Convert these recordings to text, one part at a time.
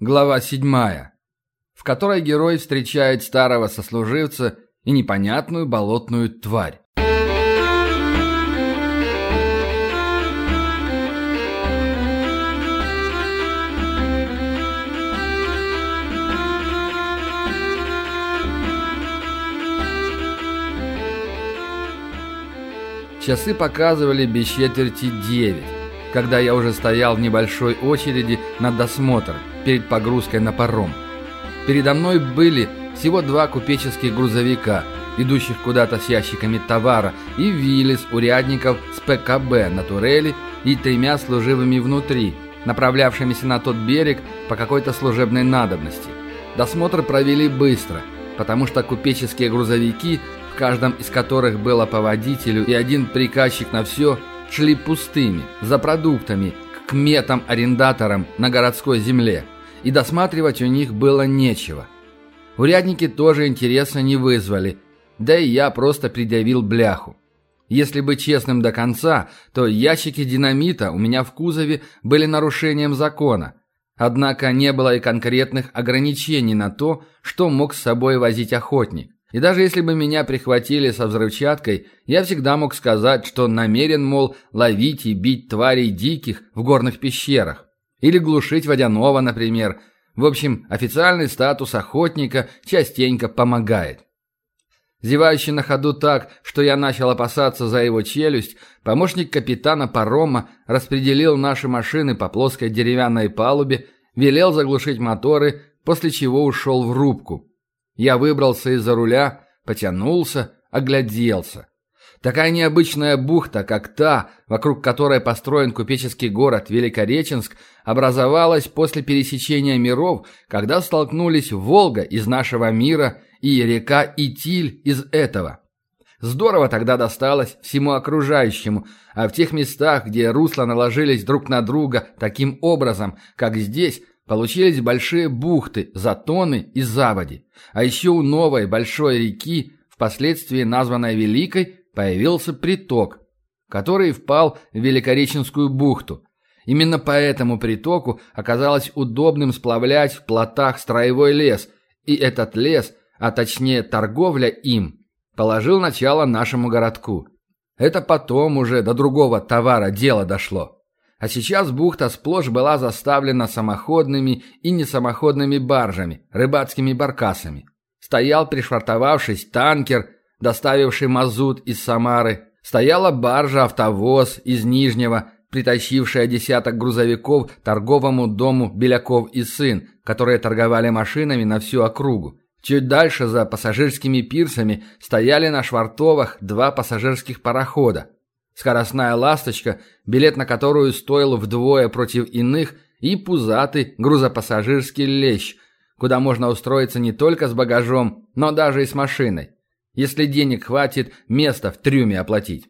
Глава седьмая, в которой герой встречает старого сослуживца и непонятную болотную тварь. Часы показывали без четверти девять, когда я уже стоял в небольшой очереди на досмотр перед погрузкой на паром. Передо мной были всего два купеческих грузовика, идущих куда-то с ящиками товара, и Виллис урядников с ПКБ на турели и тремя служивыми внутри, направлявшимися на тот берег по какой-то служебной надобности. Досмотр провели быстро, потому что купеческие грузовики каждом из которых было по водителю и один приказчик на все, шли пустыми, за продуктами, к метам-арендаторам на городской земле, и досматривать у них было нечего. Урядники тоже интереса не вызвали, да и я просто предъявил бляху. Если быть честным до конца, то ящики динамита у меня в кузове были нарушением закона. Однако не было и конкретных ограничений на то, что мог с собой возить охотник. И даже если бы меня прихватили со взрывчаткой, я всегда мог сказать, что намерен, мол, ловить и бить тварей диких в горных пещерах. Или глушить водяного, например. В общем, официальный статус охотника частенько помогает. Зевающий на ходу так, что я начал опасаться за его челюсть, помощник капитана парома распределил наши машины по плоской деревянной палубе, велел заглушить моторы, после чего ушел в рубку. Я выбрался из-за руля, потянулся, огляделся. Такая необычная бухта, как та, вокруг которой построен купеческий город Великореченск, образовалась после пересечения миров, когда столкнулись Волга из нашего мира и река Итиль из этого. Здорово тогда досталось всему окружающему, а в тех местах, где русла наложились друг на друга таким образом, как здесь, Получились большие бухты, затоны и заводи. А еще у новой большой реки, впоследствии названной Великой, появился приток, который впал в Великореченскую бухту. Именно по этому притоку оказалось удобным сплавлять в плотах строевой лес, и этот лес, а точнее торговля им, положил начало нашему городку. Это потом уже до другого товара дело дошло. А сейчас бухта сплошь была заставлена самоходными и несамоходными баржами, рыбацкими баркасами. Стоял, пришвартовавшись, танкер, доставивший мазут из Самары. Стояла баржа-автовоз из Нижнего, притащившая десяток грузовиков торговому дому Беляков и сын, которые торговали машинами на всю округу. Чуть дальше, за пассажирскими пирсами, стояли на швартовах два пассажирских парохода. Скоростная «Ласточка», билет на которую стоил вдвое против иных, и пузатый грузопассажирский «Лещ», куда можно устроиться не только с багажом, но даже и с машиной. Если денег хватит, место в трюме оплатить.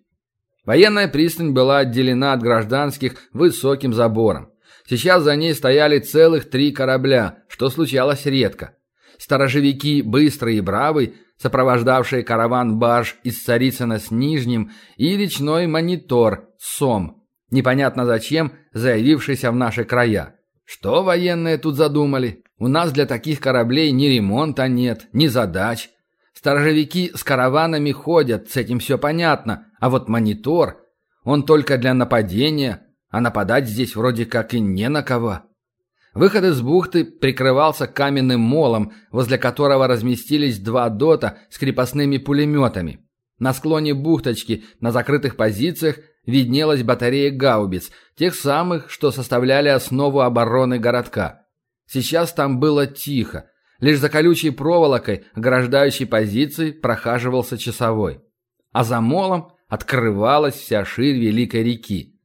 Военная пристань была отделена от гражданских высоким забором. Сейчас за ней стояли целых три корабля, что случалось редко. Сторожевики «Быстрый» и «Бравый» сопровождавшие караван барж из Царицына с Нижним, и речной монитор «Сом», непонятно зачем заявившийся в наши края. Что военные тут задумали? У нас для таких кораблей ни ремонта нет, ни задач. Сторожевики с караванами ходят, с этим все понятно, а вот монитор, он только для нападения, а нападать здесь вроде как и не на кого. Выход из бухты прикрывался каменным молом, возле которого разместились два дота с крепостными пулеметами. На склоне бухточки, на закрытых позициях, виднелась батарея гаубиц, тех самых, что составляли основу обороны городка. Сейчас там было тихо. Лишь за колючей проволокой, ограждающей позиции, прохаживался часовой. А за молом открывалась вся ширь Великой реки.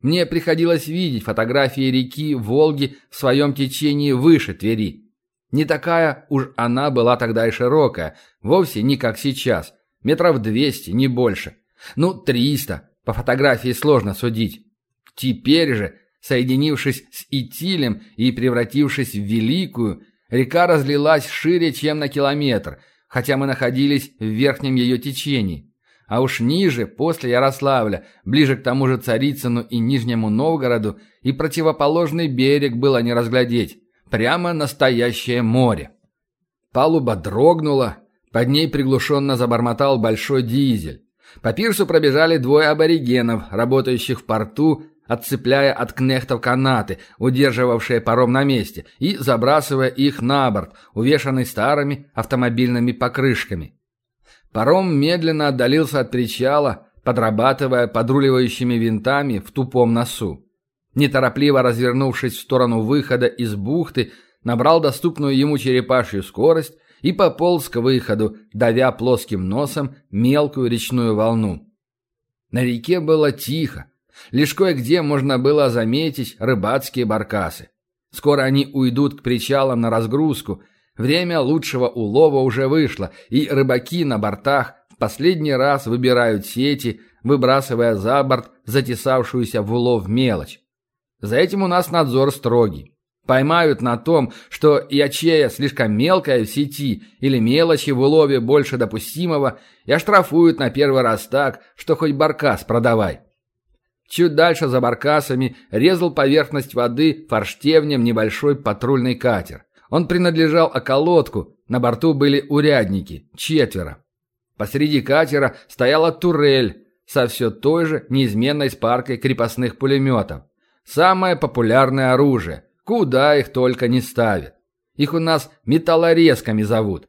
Мне приходилось видеть фотографии реки Волги в своем течении выше Твери. Не такая уж она была тогда и широкая, вовсе не как сейчас. Метров двести, не больше. Ну, триста, по фотографии сложно судить. Теперь же, соединившись с Итилем и превратившись в Великую, река разлилась шире, чем на километр, хотя мы находились в верхнем ее течении. А уж ниже, после Ярославля, ближе к тому же Царицыну и Нижнему Новгороду, и противоположный берег было не разглядеть. Прямо настоящее море. Палуба дрогнула, под ней приглушенно забормотал большой дизель. По пирсу пробежали двое аборигенов, работающих в порту, отцепляя от кнехтов канаты, удерживавшие паром на месте, и забрасывая их на борт, увешанный старыми автомобильными покрышками. Паром медленно отдалился от причала, подрабатывая подруливающими винтами в тупом носу. Неторопливо развернувшись в сторону выхода из бухты, набрал доступную ему черепашью скорость и пополз к выходу, давя плоским носом мелкую речную волну. На реке было тихо. Лишь кое-где можно было заметить рыбацкие баркасы. Скоро они уйдут к причалам на разгрузку. Время лучшего улова уже вышло, и рыбаки на бортах в последний раз выбирают сети, выбрасывая за борт затесавшуюся в улов мелочь. За этим у нас надзор строгий. Поймают на том, что ячея слишком мелкая в сети или мелочи в улове больше допустимого, и оштрафуют на первый раз так, что хоть баркас продавай. Чуть дальше за баркасами резал поверхность воды форштевнем небольшой патрульный катер. Он принадлежал околотку, на борту были урядники, четверо. Посреди катера стояла турель со все той же неизменной спаркой крепостных пулеметов. Самое популярное оружие, Куда их только не ставят. Их у нас металлорезками зовут.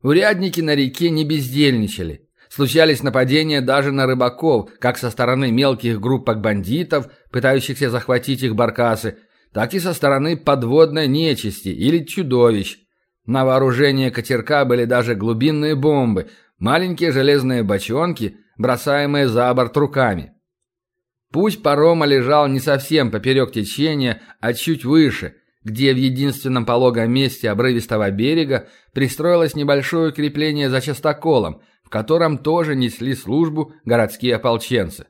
Урядники на реке не бездельничали. Случались нападения даже на рыбаков, как со стороны мелких группок бандитов, пытающихся захватить их баркасы, так и со стороны подводной нечисти или чудовищ. На вооружение катерка были даже глубинные бомбы, маленькие железные бочонки, бросаемые за борт руками. Путь парома лежал не совсем поперек течения, а чуть выше, где в единственном пологом месте обрывистого берега пристроилось небольшое укрепление за частоколом, котором тоже несли службу городские ополченцы.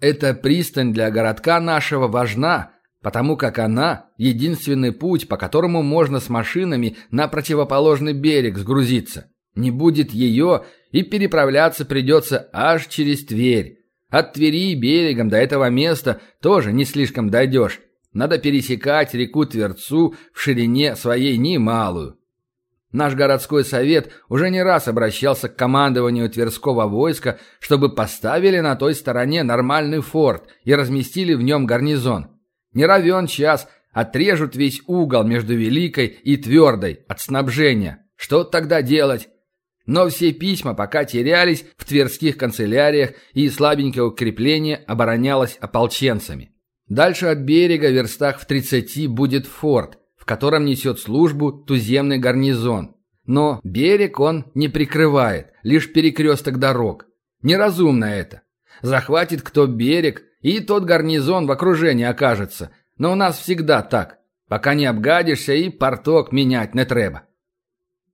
Эта пристань для городка нашего важна, потому как она – единственный путь, по которому можно с машинами на противоположный берег сгрузиться. Не будет ее, и переправляться придется аж через Тверь, от Твери берегом до этого места тоже не слишком дойдешь. Надо пересекать реку Тверцу в ширине своей немалую. Наш городской совет уже не раз обращался к командованию Тверского войска, чтобы поставили на той стороне нормальный форт и разместили в нем гарнизон. Не равен час, отрежут весь угол между Великой и Твердой от снабжения. Что тогда делать? Но все письма пока терялись в тверских канцеляриях, и слабенькое укрепление оборонялось ополченцами. Дальше от берега, в верстах в 30, будет форт, котором несет службу туземный гарнизон. Но берег он не прикрывает, лишь перекресток дорог. Неразумно это. Захватит кто берег, и тот гарнизон в окружении окажется. Но у нас всегда так. Пока не обгадишься, и порток менять не треба.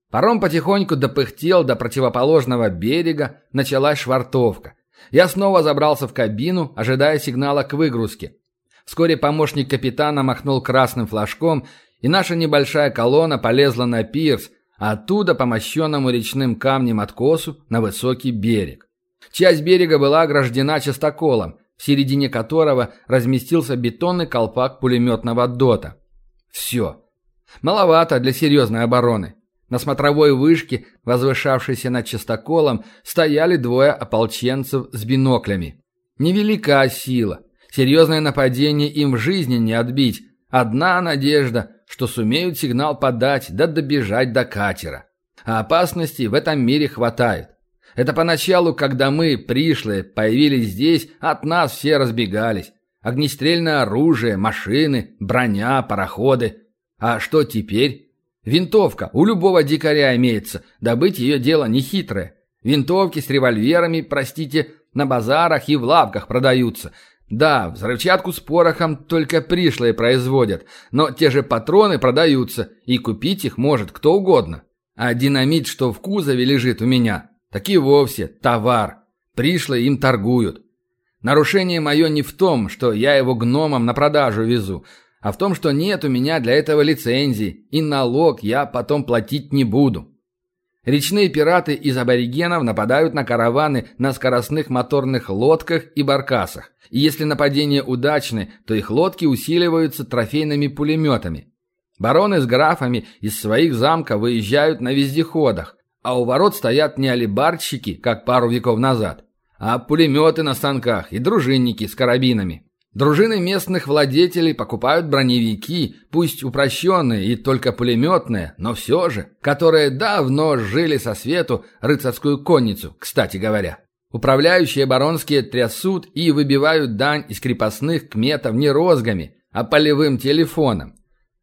Паром потихоньку допыхтел до противоположного берега, началась швартовка. Я снова забрался в кабину, ожидая сигнала к выгрузке. Вскоре помощник капитана махнул красным флажком, и наша небольшая колонна полезла на пирс, а оттуда по мощенному речным камнем откосу на высокий берег. Часть берега была ограждена частоколом, в середине которого разместился бетонный колпак пулеметного дота. Все. Маловато для серьезной обороны. На смотровой вышке, возвышавшейся над частоколом, стояли двое ополченцев с биноклями. Невелика сила. Серьезное нападение им в жизни не отбить. Одна надежда, что сумеют сигнал подать да добежать до катера. А опасностей в этом мире хватает. Это поначалу, когда мы, пришлые, появились здесь, от нас все разбегались. Огнестрельное оружие, машины, броня, пароходы. А что теперь? Винтовка у любого дикаря имеется, добыть ее дело нехитрое. Винтовки с револьверами, простите, на базарах и в лавках продаются. Да, взрывчатку с порохом только пришлые производят, но те же патроны продаются, и купить их может кто угодно. А динамит, что в кузове лежит у меня, так и вовсе товар. Пришлые им торгуют. Нарушение мое не в том, что я его гномам на продажу везу, а в том, что нет у меня для этого лицензии, и налог я потом платить не буду. Речные пираты из аборигенов нападают на караваны на скоростных моторных лодках и баркасах. И если нападения удачны, то их лодки усиливаются трофейными пулеметами. Бароны с графами из своих замков выезжают на вездеходах, а у ворот стоят не алибардщики, как пару веков назад, а пулеметы на станках и дружинники с карабинами. Дружины местных владетелей покупают броневики, пусть упрощенные и только пулеметные, но все же, которые давно жили со свету рыцарскую конницу, кстати говоря. Управляющие баронские трясут и выбивают дань из крепостных кметов не розгами, а полевым телефоном.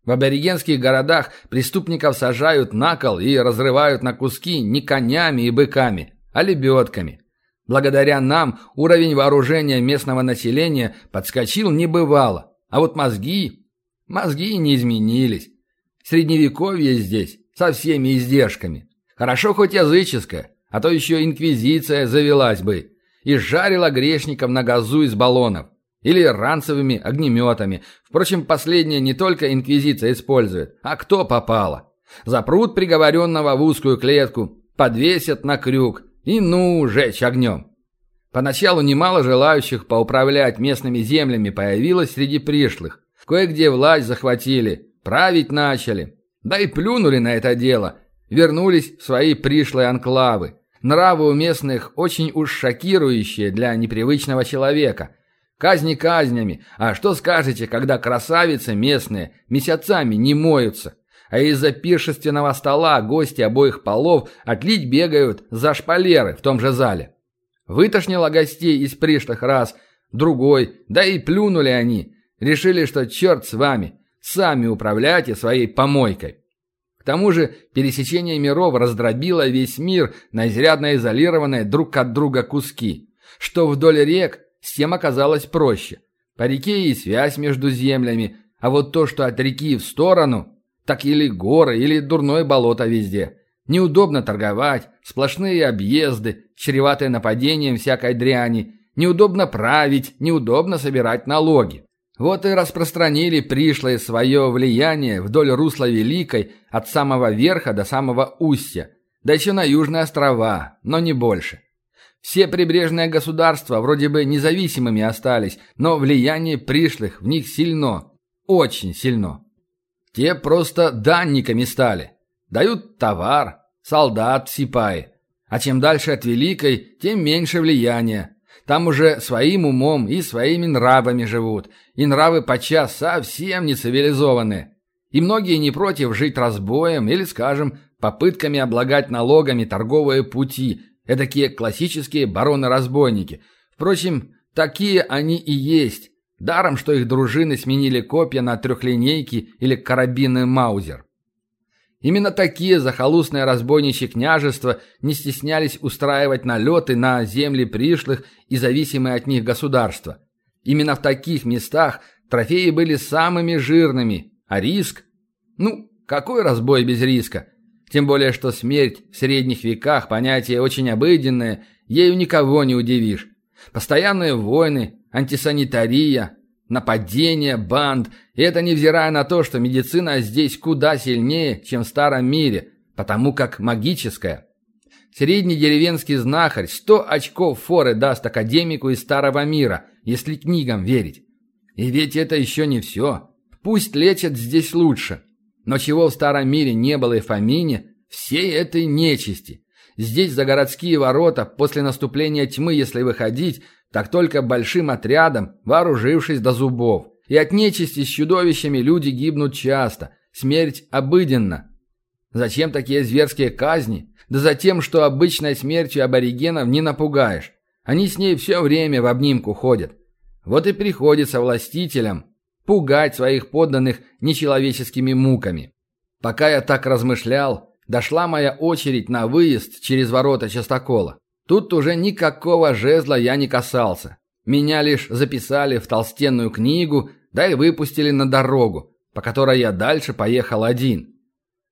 В аборигенских городах преступников сажают на кол и разрывают на куски не конями и быками, а лебедками. Благодаря нам уровень вооружения местного населения подскочил небывало, а вот мозги... Мозги не изменились. Средневековье здесь со всеми издержками. Хорошо хоть языческое, а то еще инквизиция завелась бы и жарила грешников на газу из баллонов. Или ранцевыми огнеметами. Впрочем, последнее не только инквизиция использует, а кто попало. Запрут приговоренного в узкую клетку, подвесят на крюк и ну, жечь огнем. Поначалу немало желающих поуправлять местными землями появилось среди пришлых. Кое-где власть захватили, править начали. Да и плюнули на это дело. Вернулись в свои пришлые анклавы. Нравы у местных очень уж шокирующие для непривычного человека – Казни казнями. А что скажете, когда красавицы местные месяцами не моются? А из-за пиршественного стола гости обоих полов отлить бегают за шпалеры в том же зале. Вытошнило гостей из пришлых раз, другой, да и плюнули они. Решили, что черт с вами, сами управляйте своей помойкой. К тому же пересечение миров раздробило весь мир на изрядно изолированные друг от друга куски. Что вдоль рек, с тем оказалось проще. По реке и связь между землями, а вот то, что от реки в сторону, так или горы, или дурное болото везде. Неудобно торговать, сплошные объезды, чреватые нападением всякой дряни, неудобно править, неудобно собирать налоги. Вот и распространили пришлое свое влияние вдоль русла Великой от самого верха до самого устья, да еще на южные острова, но не больше. Все прибрежные государства вроде бы независимыми остались, но влияние пришлых в них сильно, очень сильно. Те просто данниками стали. Дают товар, солдат сипай. А чем дальше от Великой, тем меньше влияния. Там уже своим умом и своими нравами живут. И нравы подчас совсем не цивилизованные. И многие не против жить разбоем или, скажем, попытками облагать налогами торговые пути – Эдакие классические бароны-разбойники. Впрочем, такие они и есть. Даром, что их дружины сменили копья на трехлинейки или карабины Маузер. Именно такие захолустные разбойничьи княжества не стеснялись устраивать налеты на земли пришлых и зависимые от них государства. Именно в таких местах трофеи были самыми жирными, а риск? Ну, какой разбой без риска? Тем более, что смерть в средних веках – понятие очень обыденное, ею никого не удивишь. Постоянные войны, антисанитария, нападения, банд – и это невзирая на то, что медицина здесь куда сильнее, чем в старом мире, потому как магическая. Средний деревенский знахарь 100 очков форы даст академику из старого мира, если книгам верить. И ведь это еще не все. Пусть лечат здесь лучше – но чего в старом мире не было и в помине, всей этой нечисти. Здесь за городские ворота после наступления тьмы, если выходить, так только большим отрядом, вооружившись до зубов. И от нечисти с чудовищами люди гибнут часто, смерть обыденна. Зачем такие зверские казни? Да за тем, что обычной смертью аборигенов не напугаешь. Они с ней все время в обнимку ходят. Вот и приходится властителям пугать своих подданных нечеловеческими муками. Пока я так размышлял, дошла моя очередь на выезд через ворота частокола. Тут уже никакого жезла я не касался. Меня лишь записали в толстенную книгу, да и выпустили на дорогу, по которой я дальше поехал один.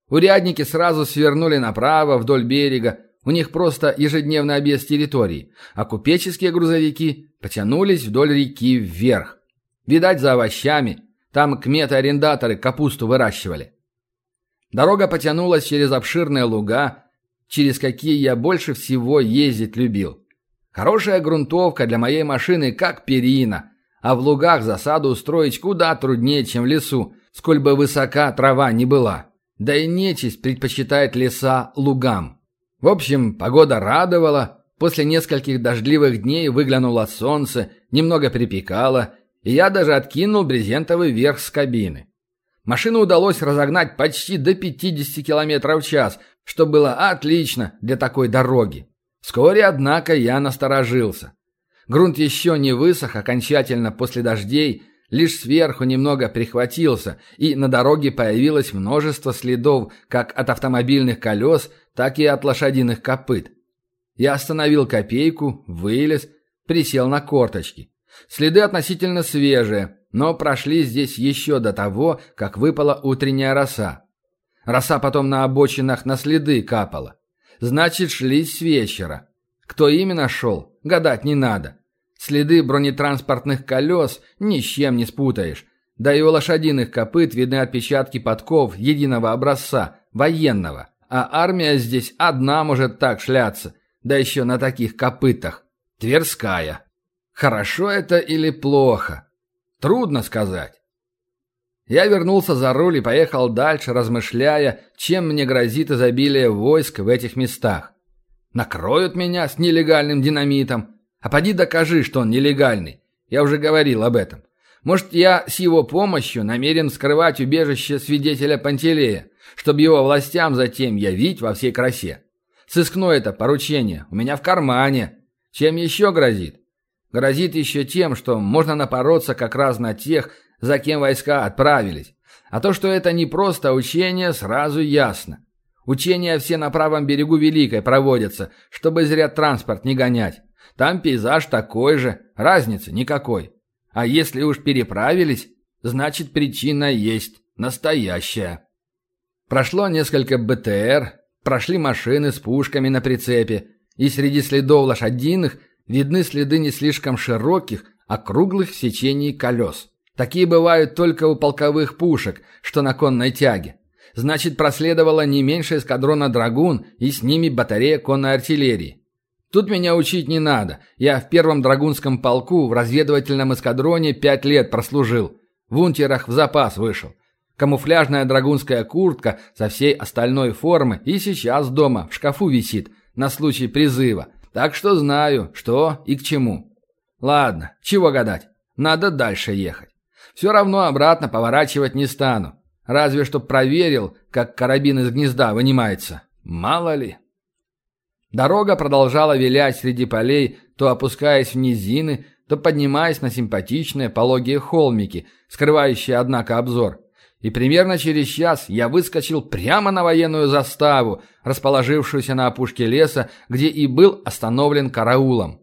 Урядники сразу свернули направо вдоль берега, у них просто ежедневный объезд территории, а купеческие грузовики потянулись вдоль реки вверх. Видать, за овощами. Там кметы-арендаторы капусту выращивали. Дорога потянулась через обширные луга, через какие я больше всего ездить любил. Хорошая грунтовка для моей машины как перина, а в лугах засаду устроить куда труднее, чем в лесу, сколь бы высока трава не была. Да и нечисть предпочитает леса лугам. В общем, погода радовала. После нескольких дождливых дней выглянуло солнце, немного припекало, и я даже откинул брезентовый верх с кабины. Машину удалось разогнать почти до 50 км в час, что было отлично для такой дороги. Вскоре, однако, я насторожился. Грунт еще не высох окончательно после дождей, лишь сверху немного прихватился, и на дороге появилось множество следов как от автомобильных колес, так и от лошадиных копыт. Я остановил копейку, вылез, присел на корточки. Следы относительно свежие, но прошли здесь еще до того, как выпала утренняя роса. Роса потом на обочинах на следы капала. Значит, шли с вечера. Кто именно шел, гадать не надо. Следы бронетранспортных колес ни с чем не спутаешь. Да и у лошадиных копыт видны отпечатки подков единого образца, военного. А армия здесь одна может так шляться, да еще на таких копытах. Тверская. Хорошо это или плохо? Трудно сказать. Я вернулся за руль и поехал дальше, размышляя, чем мне грозит изобилие войск в этих местах. Накроют меня с нелегальным динамитом. А поди докажи, что он нелегальный. Я уже говорил об этом. Может, я с его помощью намерен скрывать убежище свидетеля Пантелея, чтобы его властям затем явить во всей красе. Сыскное это поручение у меня в кармане. Чем еще грозит? Грозит еще тем, что можно напороться как раз на тех, за кем войска отправились. А то, что это не просто учение, сразу ясно. Учения все на правом берегу Великой проводятся, чтобы зря транспорт не гонять. Там пейзаж такой же, разницы никакой. А если уж переправились, значит причина есть, настоящая. Прошло несколько БТР, прошли машины с пушками на прицепе, и среди следов лошадиных – видны следы не слишком широких, а круглых в сечении колес. Такие бывают только у полковых пушек, что на конной тяге. Значит, проследовало не меньше эскадрона «Драгун» и с ними батарея конной артиллерии. Тут меня учить не надо. Я в первом драгунском полку в разведывательном эскадроне пять лет прослужил. В унтерах в запас вышел. Камуфляжная драгунская куртка со всей остальной формы и сейчас дома в шкафу висит на случай призыва. Так что знаю, что и к чему. Ладно, чего гадать. Надо дальше ехать. Все равно обратно поворачивать не стану. Разве что проверил, как карабин из гнезда вынимается. Мало ли. Дорога продолжала вилять среди полей, то опускаясь в низины, то поднимаясь на симпатичные пологие холмики, скрывающие, однако, обзор. И примерно через час я выскочил прямо на военную заставу, расположившуюся на опушке леса, где и был остановлен караулом.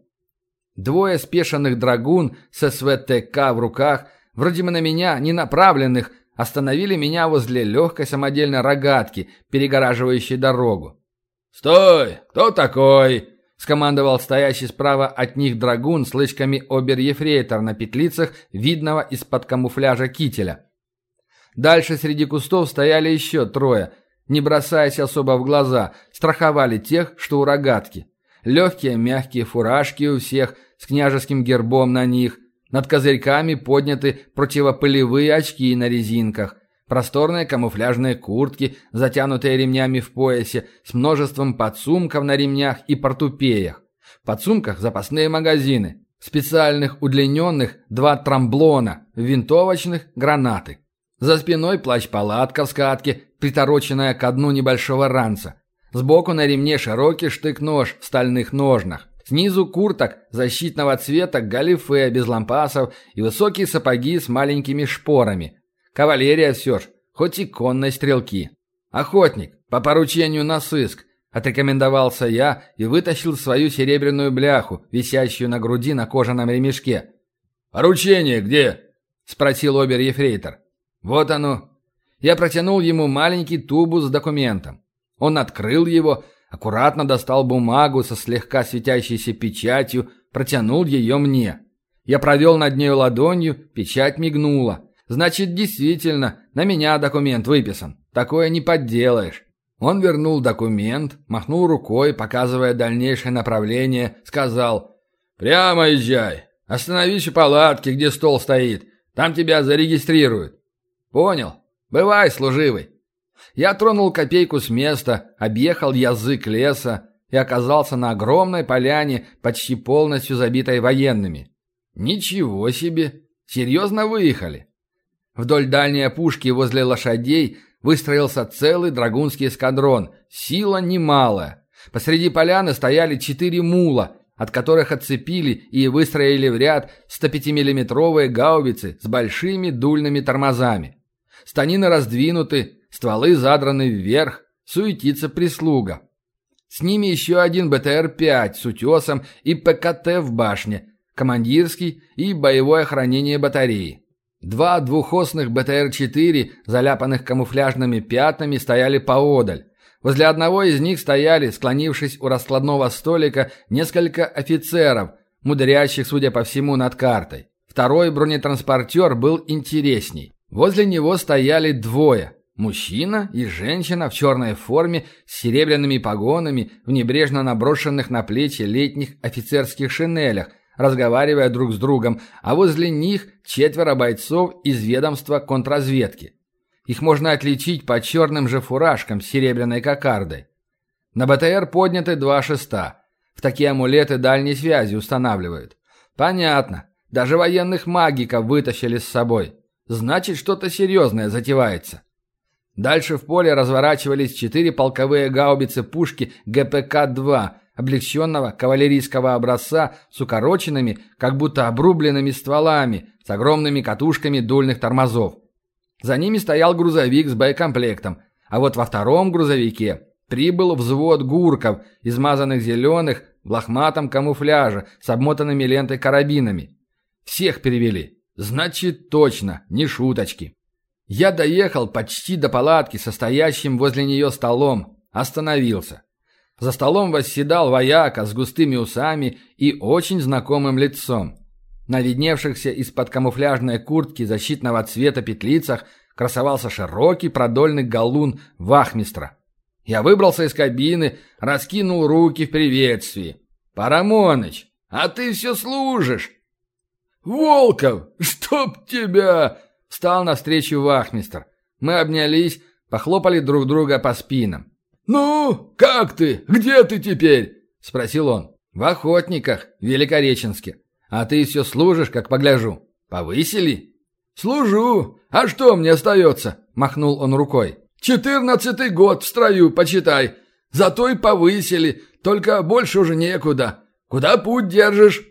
Двое спешенных драгун с СВТК в руках, вроде бы на меня не направленных, остановили меня возле легкой самодельной рогатки, перегораживающей дорогу. «Стой! Кто такой?» — скомандовал стоящий справа от них драгун с лычками обер-ефрейтор на петлицах, видного из-под камуфляжа кителя. Дальше среди кустов стояли еще трое, не бросаясь особо в глаза, страховали тех, что у рогатки. Легкие мягкие фуражки у всех с княжеским гербом на них, над козырьками подняты противопылевые очки на резинках, просторные камуфляжные куртки, затянутые ремнями в поясе, с множеством подсумков на ремнях и портупеях. В подсумках запасные магазины, специальных удлиненных два трамблона, винтовочных гранаты. За спиной плащ-палатка в скатке, притороченная к дну небольшого ранца. Сбоку на ремне широкий штык-нож в стальных ножнах. Снизу курток защитного цвета, галифе без лампасов и высокие сапоги с маленькими шпорами. Кавалерия все ж, хоть и конной стрелки. Охотник, по поручению на сыск, отрекомендовался я и вытащил свою серебряную бляху, висящую на груди на кожаном ремешке. «Поручение где?» – спросил обер-ефрейтор. Вот оно. Я протянул ему маленький тубус с документом. Он открыл его, аккуратно достал бумагу со слегка светящейся печатью, протянул ее мне. Я провел над нею ладонью, печать мигнула. Значит, действительно, на меня документ выписан. Такое не подделаешь. Он вернул документ, махнул рукой, показывая дальнейшее направление, сказал «Прямо езжай. Остановись у палатки, где стол стоит. Там тебя зарегистрируют. «Понял. Бывай, служивый. Я тронул копейку с места, объехал язык леса и оказался на огромной поляне, почти полностью забитой военными. Ничего себе! Серьезно выехали? Вдоль дальней опушки возле лошадей выстроился целый драгунский эскадрон, сила немалая. Посреди поляны стояли четыре мула, от которых отцепили и выстроили в ряд 105-миллиметровые гаубицы с большими дульными тормозами. Станины раздвинуты, стволы задраны вверх, суетится прислуга. С ними еще один БТР-5 с утесом и ПКТ в башне, командирский и боевое хранение батареи. Два двухосных БТР-4, заляпанных камуфляжными пятнами, стояли поодаль. Возле одного из них стояли, склонившись у раскладного столика, несколько офицеров, мудрящих, судя по всему, над картой. Второй бронетранспортер был интересней. Возле него стояли двое. Мужчина и женщина в черной форме с серебряными погонами в небрежно наброшенных на плечи летних офицерских шинелях, разговаривая друг с другом, а возле них четверо бойцов из ведомства контрразведки. Их можно отличить по черным же фуражкам с серебряной кокардой. На БТР подняты два шеста. В такие амулеты дальней связи устанавливают. Понятно. Даже военных магиков вытащили с собой. Значит, что-то серьезное затевается. Дальше в поле разворачивались четыре полковые гаубицы пушки ГПК-2 облегченного кавалерийского образца с укороченными, как будто обрубленными стволами, с огромными катушками дульных тормозов. За ними стоял грузовик с боекомплектом, а вот во втором грузовике прибыл взвод гурков, измазанных зеленых, в лохматом камуфляже, с обмотанными лентой карабинами. Всех перевели. Значит, точно, не шуточки. Я доехал почти до палатки, состоящим возле нее столом, остановился. За столом восседал вояка с густыми усами и очень знакомым лицом. На видневшихся из-под камуфляжной куртки защитного цвета петлицах красовался широкий продольный галун вахмистра. Я выбрался из кабины, раскинул руки в приветствии. «Парамоныч, а ты все служишь!» «Волков, чтоб тебя!» Встал навстречу вахмистр. Мы обнялись, похлопали друг друга по спинам. «Ну, как ты? Где ты теперь?» – спросил он. «В охотниках, в Великореченске. А ты все служишь, как погляжу. Повысили?» «Служу. А что мне остается?» – махнул он рукой. «Четырнадцатый год в строю, почитай. Зато и повысили, только больше уже некуда. Куда путь держишь?»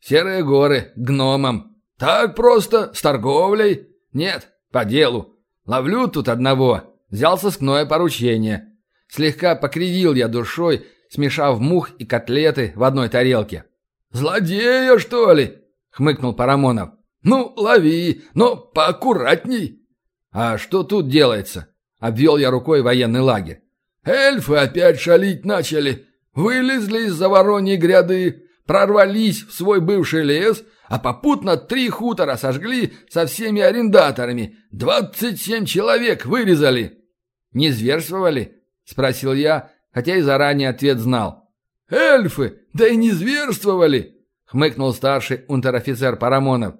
«Серые горы, гномам». «Так просто, с торговлей?» «Нет, по делу. Ловлю тут одного. Взял сыскное поручение. Слегка покривил я душой, смешав мух и котлеты в одной тарелке. «Злодея, что ли?» — хмыкнул Парамонов. «Ну, лови, но поаккуратней». «А что тут делается?» — обвел я рукой военный лагерь. «Эльфы опять шалить начали. Вылезли из-за вороньей гряды, прорвались в свой бывший лес, а попутно три хутора сожгли со всеми арендаторами. Двадцать семь человек вырезали». «Не зверствовали?» — спросил я, хотя и заранее ответ знал. «Эльфы! Да и не зверствовали!» — хмыкнул старший унтер-офицер Парамонов.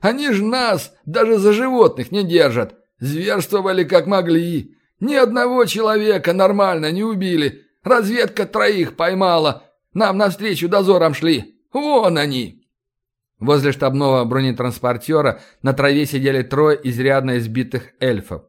«Они ж нас даже за животных не держат. Зверствовали как могли. Ни одного человека нормально не убили. Разведка троих поймала. Нам навстречу дозором шли. Вон они!» Возле штабного бронетранспортера на траве сидели трое изрядно избитых эльфов.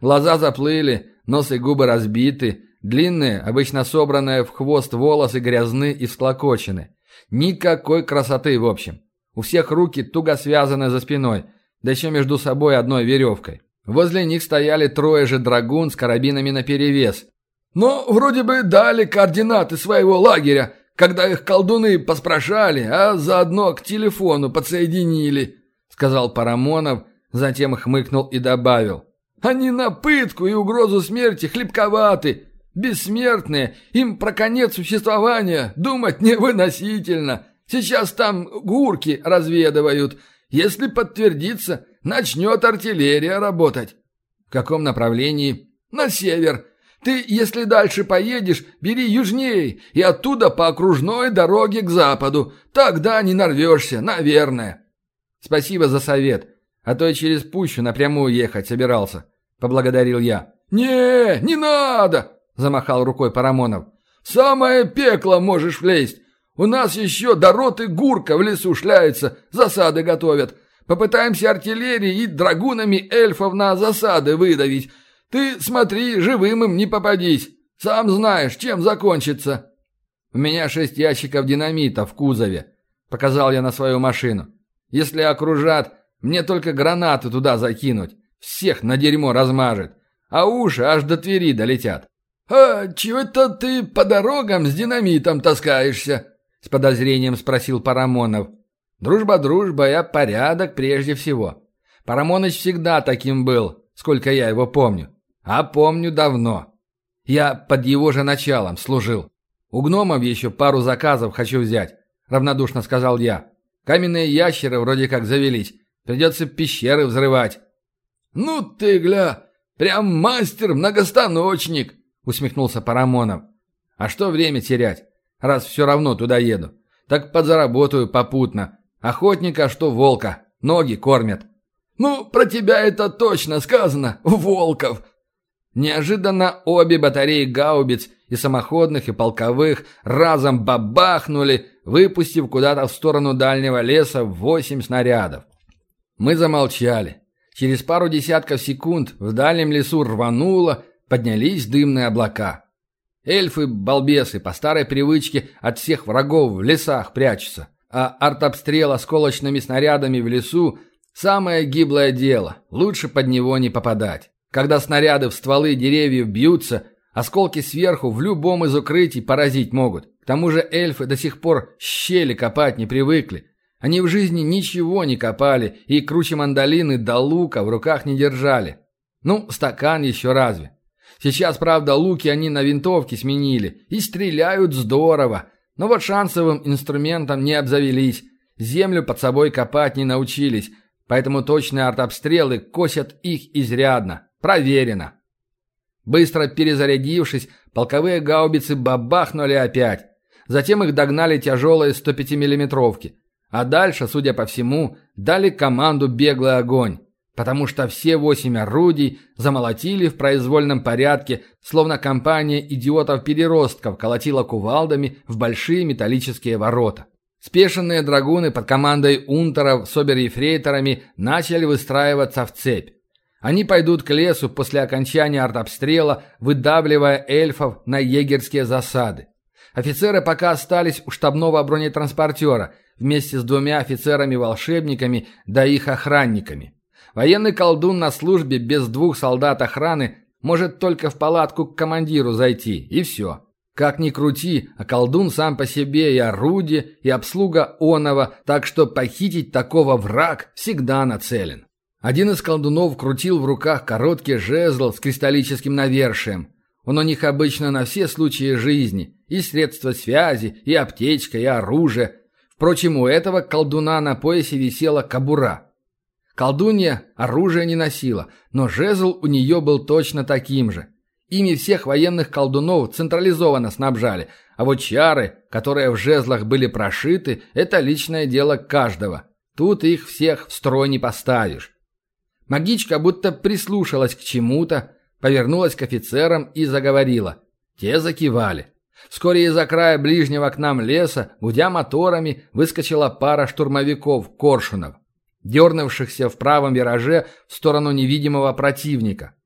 Глаза заплыли, нос и губы разбиты, длинные, обычно собранные в хвост волосы грязны и всклокочены. Никакой красоты в общем. У всех руки туго связаны за спиной, да еще между собой одной веревкой. Возле них стояли трое же драгун с карабинами наперевес. «Но вроде бы дали координаты своего лагеря, когда их колдуны поспрашали, а заодно к телефону подсоединили», — сказал Парамонов, затем хмыкнул и добавил. Они на пытку и угрозу смерти хлебковаты, бессмертные, им про конец существования думать невыносительно. Сейчас там гурки разведывают. Если подтвердится, начнет артиллерия работать. В каком направлении? На север. Ты, если дальше поедешь, бери южнее и оттуда по окружной дороге к западу. Тогда не нарвешься, наверное. Спасибо за совет. А то я через пущу напрямую ехать собирался. — поблагодарил я. «Не, не надо!» — замахал рукой Парамонов. «Самое пекло можешь влезть. У нас еще до роты гурка в лесу шляется, засады готовят. Попытаемся артиллерией и драгунами эльфов на засады выдавить. Ты смотри, живым им не попадись. Сам знаешь, чем закончится». «У меня шесть ящиков динамита в кузове», — показал я на свою машину. «Если окружат, мне только гранаты туда закинуть. Всех на дерьмо размажет. А уши аж до Твери долетят». «А чего это ты по дорогам с динамитом таскаешься?» — с подозрением спросил Парамонов. «Дружба дружба, а порядок прежде всего. Парамоныч всегда таким был, сколько я его помню. А помню давно. Я под его же началом служил. У гномов еще пару заказов хочу взять», — равнодушно сказал я. «Каменные ящеры вроде как завелись. Придется пещеры взрывать». «Ну ты, гля, прям мастер-многостаночник!» — усмехнулся Парамонов. «А что время терять, раз все равно туда еду? Так подзаработаю попутно. Охотника, что волка, ноги кормят». «Ну, про тебя это точно сказано, Волков!» Неожиданно обе батареи гаубиц, и самоходных, и полковых, разом бабахнули, выпустив куда-то в сторону дальнего леса восемь снарядов. Мы замолчали. Через пару десятков секунд в дальнем лесу рвануло, поднялись дымные облака. Эльфы-балбесы по старой привычке от всех врагов в лесах прячутся, а артобстрел осколочными снарядами в лесу – самое гиблое дело, лучше под него не попадать. Когда снаряды в стволы деревьев бьются, осколки сверху в любом из укрытий поразить могут. К тому же эльфы до сих пор щели копать не привыкли. Они в жизни ничего не копали и круче мандолины до лука в руках не держали. Ну, стакан еще разве. Сейчас, правда, луки они на винтовки сменили и стреляют здорово. Но вот шансовым инструментом не обзавелись. Землю под собой копать не научились, поэтому точные артобстрелы косят их изрядно. Проверено. Быстро перезарядившись, полковые гаубицы бабахнули опять. Затем их догнали тяжелые 105 миллиметровки а дальше, судя по всему, дали команду «беглый огонь», потому что все восемь орудий замолотили в произвольном порядке, словно компания идиотов-переростков колотила кувалдами в большие металлические ворота. Спешенные драгуны под командой унтеров с обер-ефрейторами начали выстраиваться в цепь. Они пойдут к лесу после окончания артобстрела, выдавливая эльфов на егерские засады. Офицеры пока остались у штабного бронетранспортера вместе с двумя офицерами-волшебниками да их охранниками. Военный колдун на службе без двух солдат охраны может только в палатку к командиру зайти, и все. Как ни крути, а колдун сам по себе и орудие, и обслуга оного, так что похитить такого враг всегда нацелен. Один из колдунов крутил в руках короткий жезл с кристаллическим навершием. Он у них обычно на все случаи жизни. И средства связи, и аптечка, и оружие. Впрочем, у этого колдуна на поясе висела кобура. Колдунья оружие не носила, но жезл у нее был точно таким же. Ими всех военных колдунов централизованно снабжали, а вот чары, которые в жезлах были прошиты, это личное дело каждого. Тут их всех в строй не поставишь. Магичка будто прислушалась к чему-то, повернулась к офицерам и заговорила. Те закивали. Вскоре из-за края ближнего к нам леса, гудя моторами, выскочила пара штурмовиков Коршунов, дернувшихся в правом вираже в сторону невидимого противника.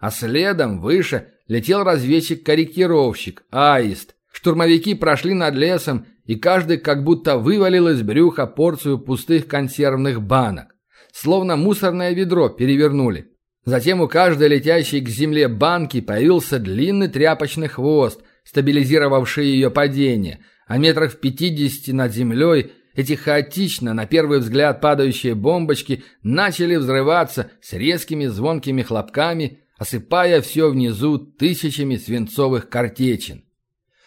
А следом, выше, летел разведчик-корректировщик, Аист. Штурмовики прошли над лесом, и каждый как будто вывалил из брюха порцию пустых консервных банок. Словно мусорное ведро перевернули. Затем у каждой летящей к земле банки появился длинный тряпочный хвост, стабилизировавший ее падение, а метрах в пятидесяти над землей эти хаотично, на первый взгляд, падающие бомбочки начали взрываться с резкими звонкими хлопками, осыпая все внизу тысячами свинцовых картечин.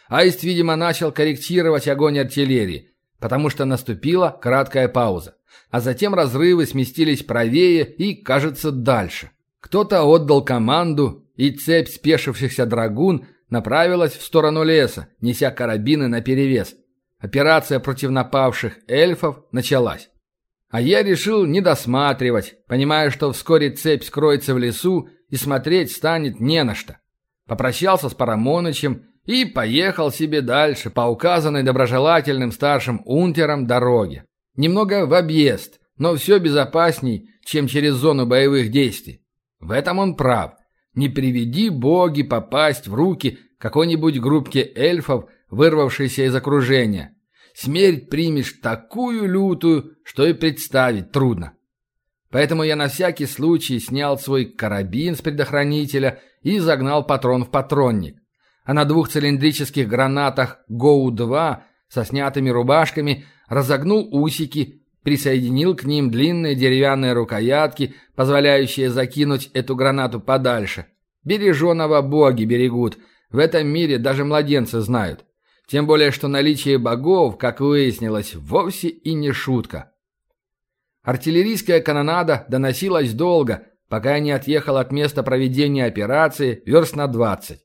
Аист, видимо, начал корректировать огонь артиллерии, потому что наступила краткая пауза, а затем разрывы сместились правее и, кажется, дальше. Кто-то отдал команду, и цепь спешившихся драгун направилась в сторону леса, неся карабины наперевес. Операция против напавших эльфов началась. А я решил не досматривать, понимая, что вскоре цепь скроется в лесу, и смотреть станет не на что. Попрощался с Парамонычем и поехал себе дальше по указанной доброжелательным старшим унтерам дороге. Немного в объезд, но все безопасней, чем через зону боевых действий. В этом он прав. Не приведи боги попасть в руки какой-нибудь группке эльфов, вырвавшейся из окружения. Смерть примешь такую лютую, что и представить трудно. Поэтому я на всякий случай снял свой карабин с предохранителя и загнал патрон в патронник. А на двух цилиндрических гранатах ГОУ-2 со снятыми рубашками разогнул усики, присоединил к ним длинные деревянные рукоятки, позволяющие закинуть эту гранату подальше. Береженого боги берегут. В этом мире даже младенцы знают. Тем более, что наличие богов, как выяснилось, вовсе и не шутка. Артиллерийская канонада доносилась долго, пока я не отъехал от места проведения операции верст на 20.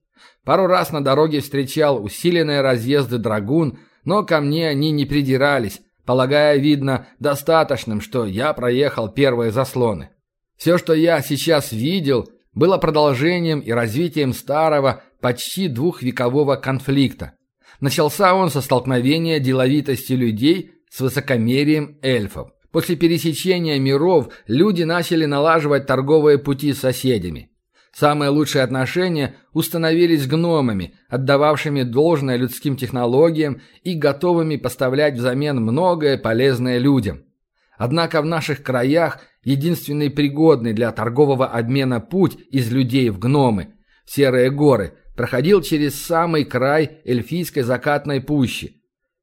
Пару раз на дороге встречал усиленные разъезды драгун, но ко мне они не придирались, полагая, видно, достаточным, что я проехал первые заслоны. Все, что я сейчас видел, было продолжением и развитием старого, почти двухвекового конфликта. Начался он со столкновения деловитости людей с высокомерием эльфов. После пересечения миров люди начали налаживать торговые пути с соседями. Самые лучшие отношения установились с гномами, отдававшими должное людским технологиям и готовыми поставлять взамен многое полезное людям. Однако в наших краях единственный пригодный для торгового обмена путь из людей в гномы, Серые горы, проходил через самый край эльфийской закатной пущи –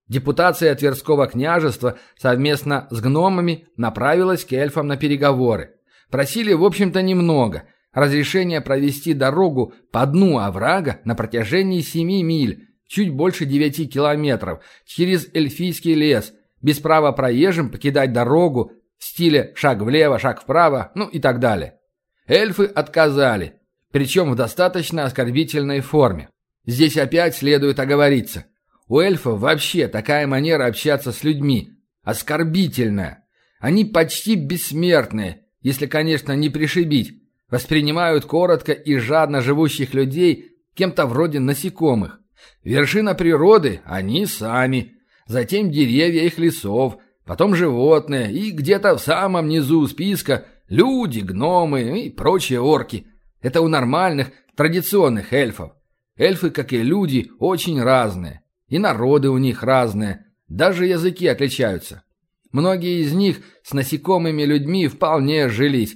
Депутация Тверского княжества совместно с гномами направилась к эльфам на переговоры. Просили, в общем-то, немного. Разрешение провести дорогу по дну оврага на протяжении 7 миль, чуть больше 9 километров, через эльфийский лес, без права проезжим покидать дорогу в стиле шаг влево, шаг вправо, ну и так далее. Эльфы отказали, причем в достаточно оскорбительной форме. Здесь опять следует оговориться. У эльфов вообще такая манера общаться с людьми. Оскорбительная. Они почти бессмертные, если, конечно, не пришибить. Воспринимают коротко и жадно живущих людей кем-то вроде насекомых. Вершина природы – они сами. Затем деревья их лесов, потом животные и где-то в самом низу списка люди, гномы и прочие орки. Это у нормальных, традиционных эльфов. Эльфы, как и люди, очень разные. И народы у них разные, даже языки отличаются. Многие из них с насекомыми людьми вполне жились,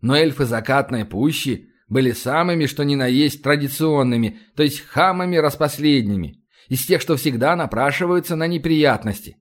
но эльфы закатной пущи были самыми, что ни на есть, традиционными, то есть хамами распоследними, из тех, что всегда напрашиваются на неприятности.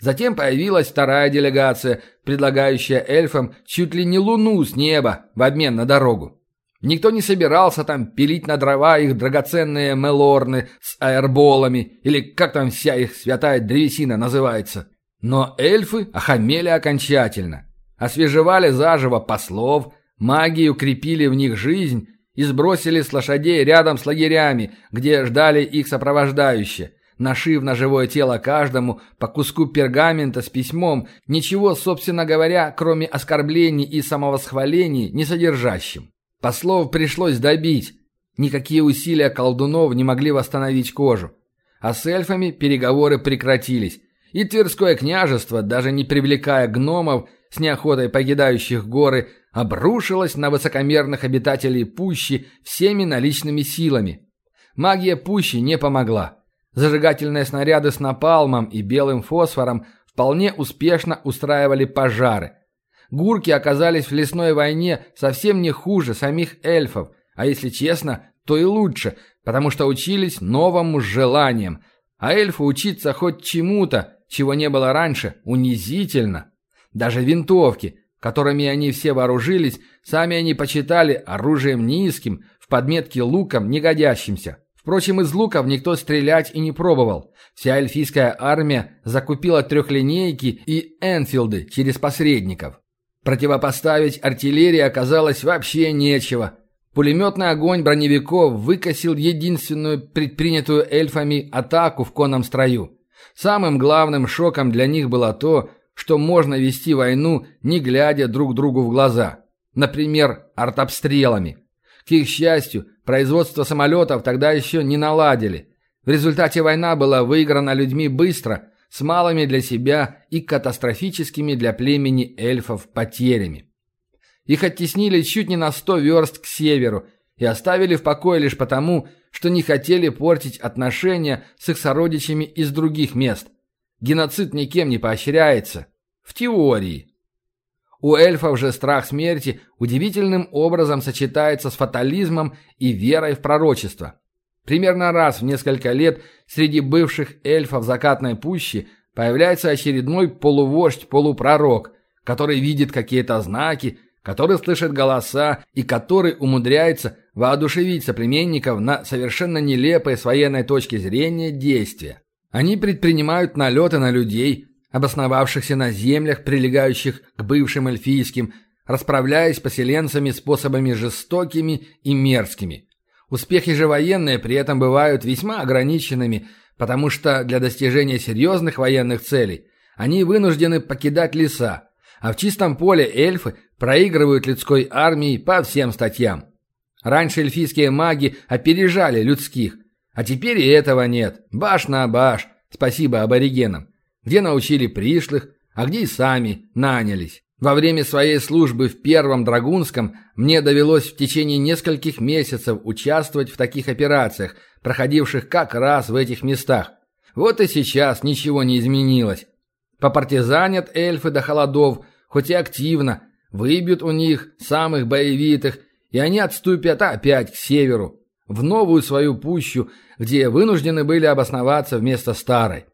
Затем появилась вторая делегация, предлагающая эльфам чуть ли не луну с неба в обмен на дорогу. Никто не собирался там пилить на дрова их драгоценные мелорны с аэрболами, или как там вся их святая древесина называется. Но эльфы охамели окончательно. Освежевали заживо послов, магию крепили в них жизнь и сбросили с лошадей рядом с лагерями, где ждали их сопровождающие, нашив на живое тело каждому по куску пергамента с письмом, ничего, собственно говоря, кроме оскорблений и самовосхвалений, не содержащим. Послов пришлось добить. Никакие усилия колдунов не могли восстановить кожу. А с эльфами переговоры прекратились. И Тверское княжество, даже не привлекая гномов, с неохотой покидающих горы, обрушилось на высокомерных обитателей пущи всеми наличными силами. Магия пущи не помогла. Зажигательные снаряды с напалмом и белым фосфором вполне успешно устраивали пожары. Гурки оказались в лесной войне совсем не хуже самих эльфов, а если честно, то и лучше, потому что учились новому желаниям. А эльфу учиться хоть чему-то, чего не было раньше, унизительно. Даже винтовки, которыми они все вооружились, сами они почитали оружием низким, в подметке луком негодящимся. Впрочем, из луков никто стрелять и не пробовал. Вся эльфийская армия закупила трехлинейки и Энфилды через посредников. Противопоставить артиллерии оказалось вообще нечего. Пулеметный огонь броневиков выкосил единственную предпринятую эльфами атаку в конном строю. Самым главным шоком для них было то, что можно вести войну, не глядя друг другу в глаза. Например, артобстрелами. К их счастью, производство самолетов тогда еще не наладили. В результате война была выиграна людьми быстро, с малыми для себя и катастрофическими для племени эльфов потерями. Их оттеснили чуть не на сто верст к северу и оставили в покое лишь потому, что не хотели портить отношения с их сородичами из других мест. Геноцид никем не поощряется. В теории. У эльфов же страх смерти удивительным образом сочетается с фатализмом и верой в пророчество. Примерно раз в несколько лет среди бывших эльфов закатной пущи появляется очередной полувождь-полупророк, который видит какие-то знаки, который слышит голоса и который умудряется воодушевить соплеменников на совершенно нелепые с военной точки зрения действия. Они предпринимают налеты на людей, обосновавшихся на землях, прилегающих к бывшим эльфийским, расправляясь поселенцами способами жестокими и мерзкими. Успехи же военные при этом бывают весьма ограниченными, потому что для достижения серьезных военных целей они вынуждены покидать леса, а в чистом поле эльфы проигрывают людской армии по всем статьям. Раньше эльфийские маги опережали людских, а теперь и этого нет. Баш на баш, спасибо аборигенам где научили пришлых, а где и сами нанялись. Во время своей службы в Первом Драгунском мне довелось в течение нескольких месяцев участвовать в таких операциях, проходивших как раз в этих местах. Вот и сейчас ничего не изменилось. Попартизанят эльфы до холодов, хоть и активно, выбьют у них самых боевитых, и они отступят опять к северу, в новую свою пущу, где вынуждены были обосноваться вместо старой.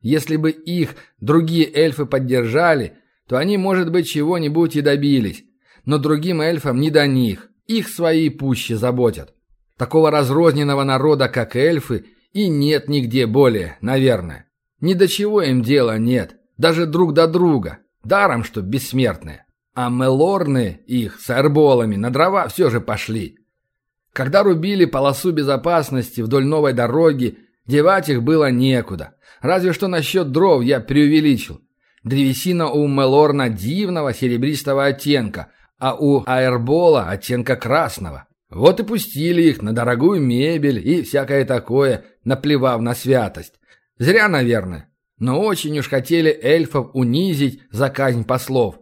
Если бы их другие эльфы поддержали, то они, может быть, чего-нибудь и добились. Но другим эльфам не до них. Их свои пущи заботят. Такого разрозненного народа, как эльфы, и нет нигде более, наверное. Ни до чего им дела нет. Даже друг до друга. Даром, что бессмертные. А мелорны их с арболами на дрова все же пошли. Когда рубили полосу безопасности вдоль новой дороги, девать их было некуда. Разве что насчет дров я преувеличил. Древесина у Мелорна дивного серебристого оттенка, а у Аэрбола оттенка красного. Вот и пустили их на дорогую мебель и всякое такое, наплевав на святость. Зря, наверное. Но очень уж хотели эльфов унизить за казнь послов.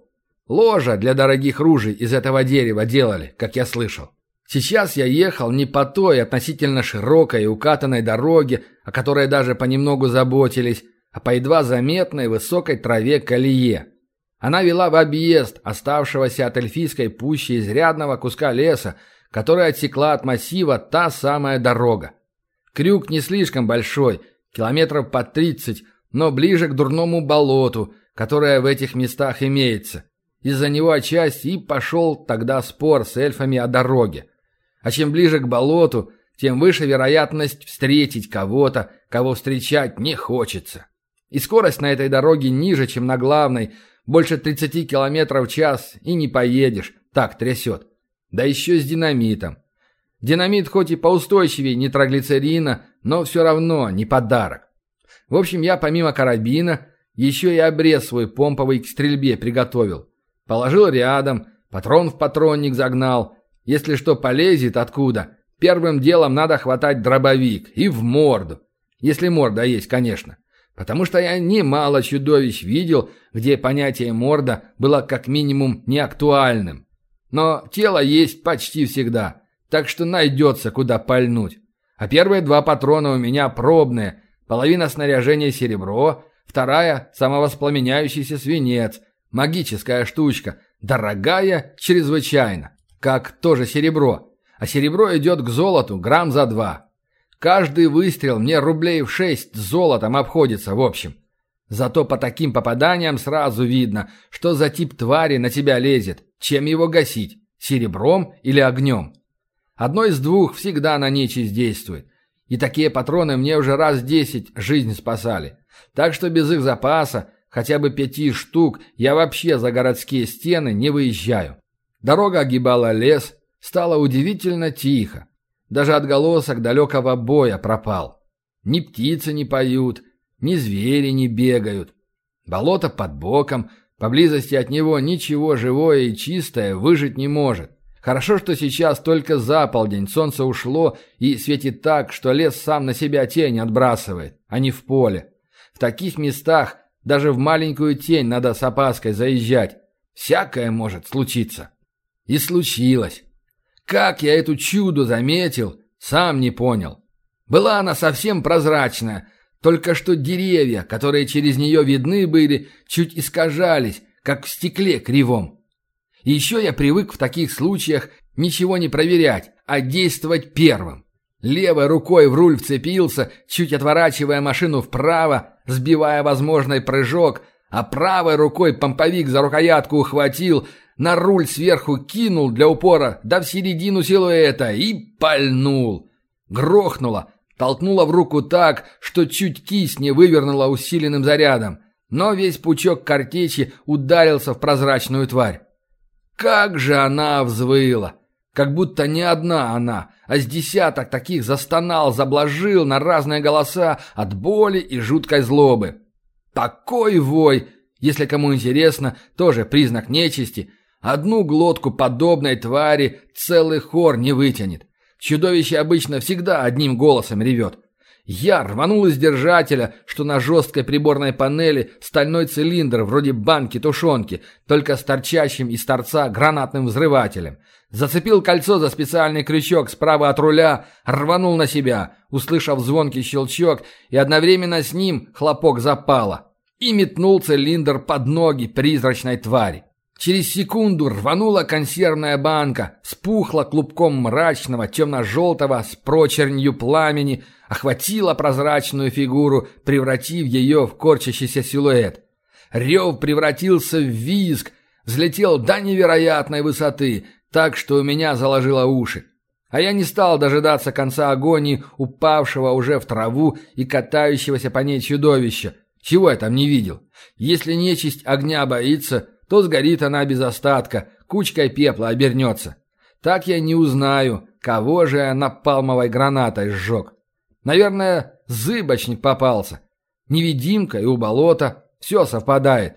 Ложа для дорогих ружей из этого дерева делали, как я слышал. Сейчас я ехал не по той относительно широкой и укатанной дороге, о которой даже понемногу заботились, а по едва заметной высокой траве колее. Она вела в объезд оставшегося от эльфийской пущи изрядного куска леса, который отсекла от массива та самая дорога. Крюк не слишком большой, километров по тридцать, но ближе к дурному болоту, которое в этих местах имеется. Из-за него отчасти и пошел тогда спор с эльфами о дороге. А чем ближе к болоту, тем выше вероятность встретить кого-то, кого встречать не хочется. И скорость на этой дороге ниже, чем на главной, больше 30 км в час и не поедешь, так трясет. Да еще с динамитом. Динамит хоть и поустойчивее нитроглицерина, но все равно не подарок. В общем, я помимо карабина еще и обрез свой помповый к стрельбе приготовил. Положил рядом, патрон в патронник загнал – если что полезет откуда, первым делом надо хватать дробовик и в морду. Если морда есть, конечно. Потому что я немало чудовищ видел, где понятие морда было как минимум неактуальным. Но тело есть почти всегда, так что найдется куда пальнуть. А первые два патрона у меня пробные, половина снаряжения серебро, вторая – самовоспламеняющийся свинец, магическая штучка, дорогая чрезвычайно как тоже серебро. А серебро идет к золоту грамм за два. Каждый выстрел мне рублей в шесть золотом обходится в общем. Зато по таким попаданиям сразу видно, что за тип твари на тебя лезет, чем его гасить, серебром или огнем. Одно из двух всегда на нечисть действует. И такие патроны мне уже раз десять жизнь спасали. Так что без их запаса, хотя бы пяти штук, я вообще за городские стены не выезжаю. Дорога огибала лес, стало удивительно тихо. Даже отголосок далекого боя пропал. Ни птицы не поют, ни звери не бегают. Болото под боком, поблизости от него ничего живое и чистое выжить не может. Хорошо, что сейчас только за полдень, солнце ушло и светит так, что лес сам на себя тень отбрасывает, а не в поле. В таких местах даже в маленькую тень надо с опаской заезжать. Всякое может случиться. И случилось. Как я эту чудо заметил, сам не понял. Была она совсем прозрачная, только что деревья, которые через нее видны были, чуть искажались, как в стекле кривом. И еще я привык в таких случаях ничего не проверять, а действовать первым. Левой рукой в руль вцепился, чуть отворачивая машину вправо, сбивая возможный прыжок, а правой рукой помповик за рукоятку ухватил, на руль сверху кинул для упора, да в середину силуэта и пальнул. Грохнуло, толкнуло в руку так, что чуть кисть не вывернула усиленным зарядом, но весь пучок картечи ударился в прозрачную тварь. Как же она взвыла! Как будто не одна она, а с десяток таких застонал, заблажил на разные голоса от боли и жуткой злобы. Такой вой, если кому интересно, тоже признак нечисти. Одну глотку подобной твари целый хор не вытянет. Чудовище обычно всегда одним голосом ревет. Я рванул из держателя, что на жесткой приборной панели стальной цилиндр вроде банки тушенки, только с торчащим из торца гранатным взрывателем. Зацепил кольцо за специальный крючок справа от руля, рванул на себя, услышав звонкий щелчок и одновременно с ним хлопок запала. И метнул цилиндр под ноги призрачной твари. Через секунду рванула консервная банка, спухла клубком мрачного, темно-желтого с прочернью пламени, охватила прозрачную фигуру, превратив ее в корчащийся силуэт. Рев превратился в визг, взлетел до невероятной высоты, так что у меня заложило уши. А я не стал дожидаться конца агонии упавшего уже в траву и катающегося по ней чудовища. Чего я там не видел? Если нечисть огня боится, то сгорит она без остатка, кучкой пепла обернется. Так я не узнаю, кого же я напалмовой гранатой сжег. Наверное, зыбочник попался. Невидимка и у болота. Все совпадает.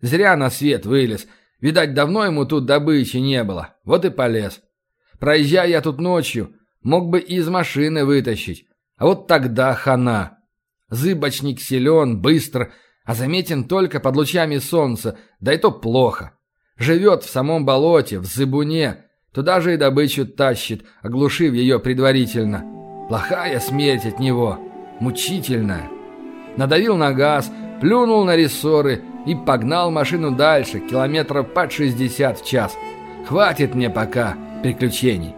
Зря на свет вылез. Видать, давно ему тут добычи не было. Вот и полез. Проезжая я тут ночью, мог бы и из машины вытащить. А вот тогда хана. Зыбочник силен, быстр, а заметен только под лучами солнца, да и то плохо. Живет в самом болоте, в зыбуне, туда же и добычу тащит, оглушив ее предварительно. Плохая смерть от него, мучительная. Надавил на газ, плюнул на рессоры и погнал машину дальше, километров под 60 в час. Хватит мне пока приключений.